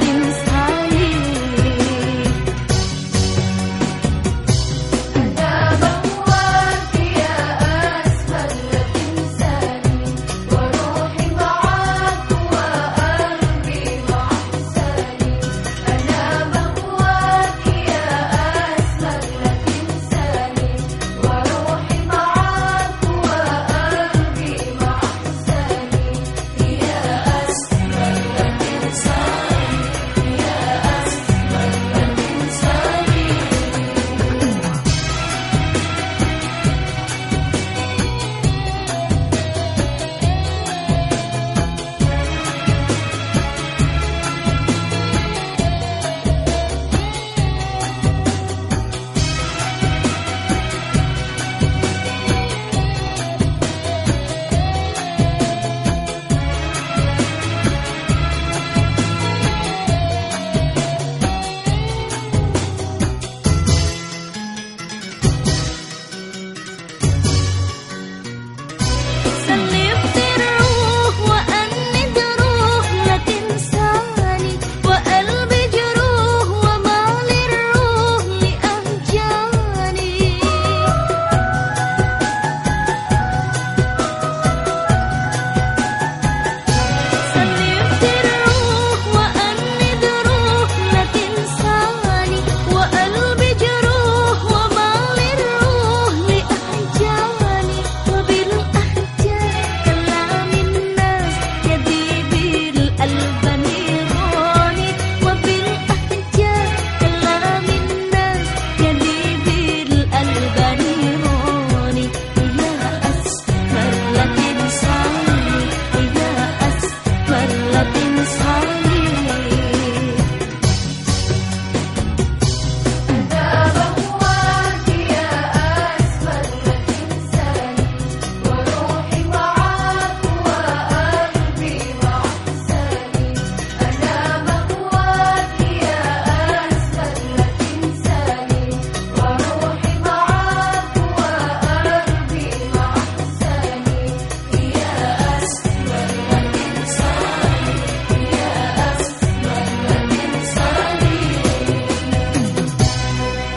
Things.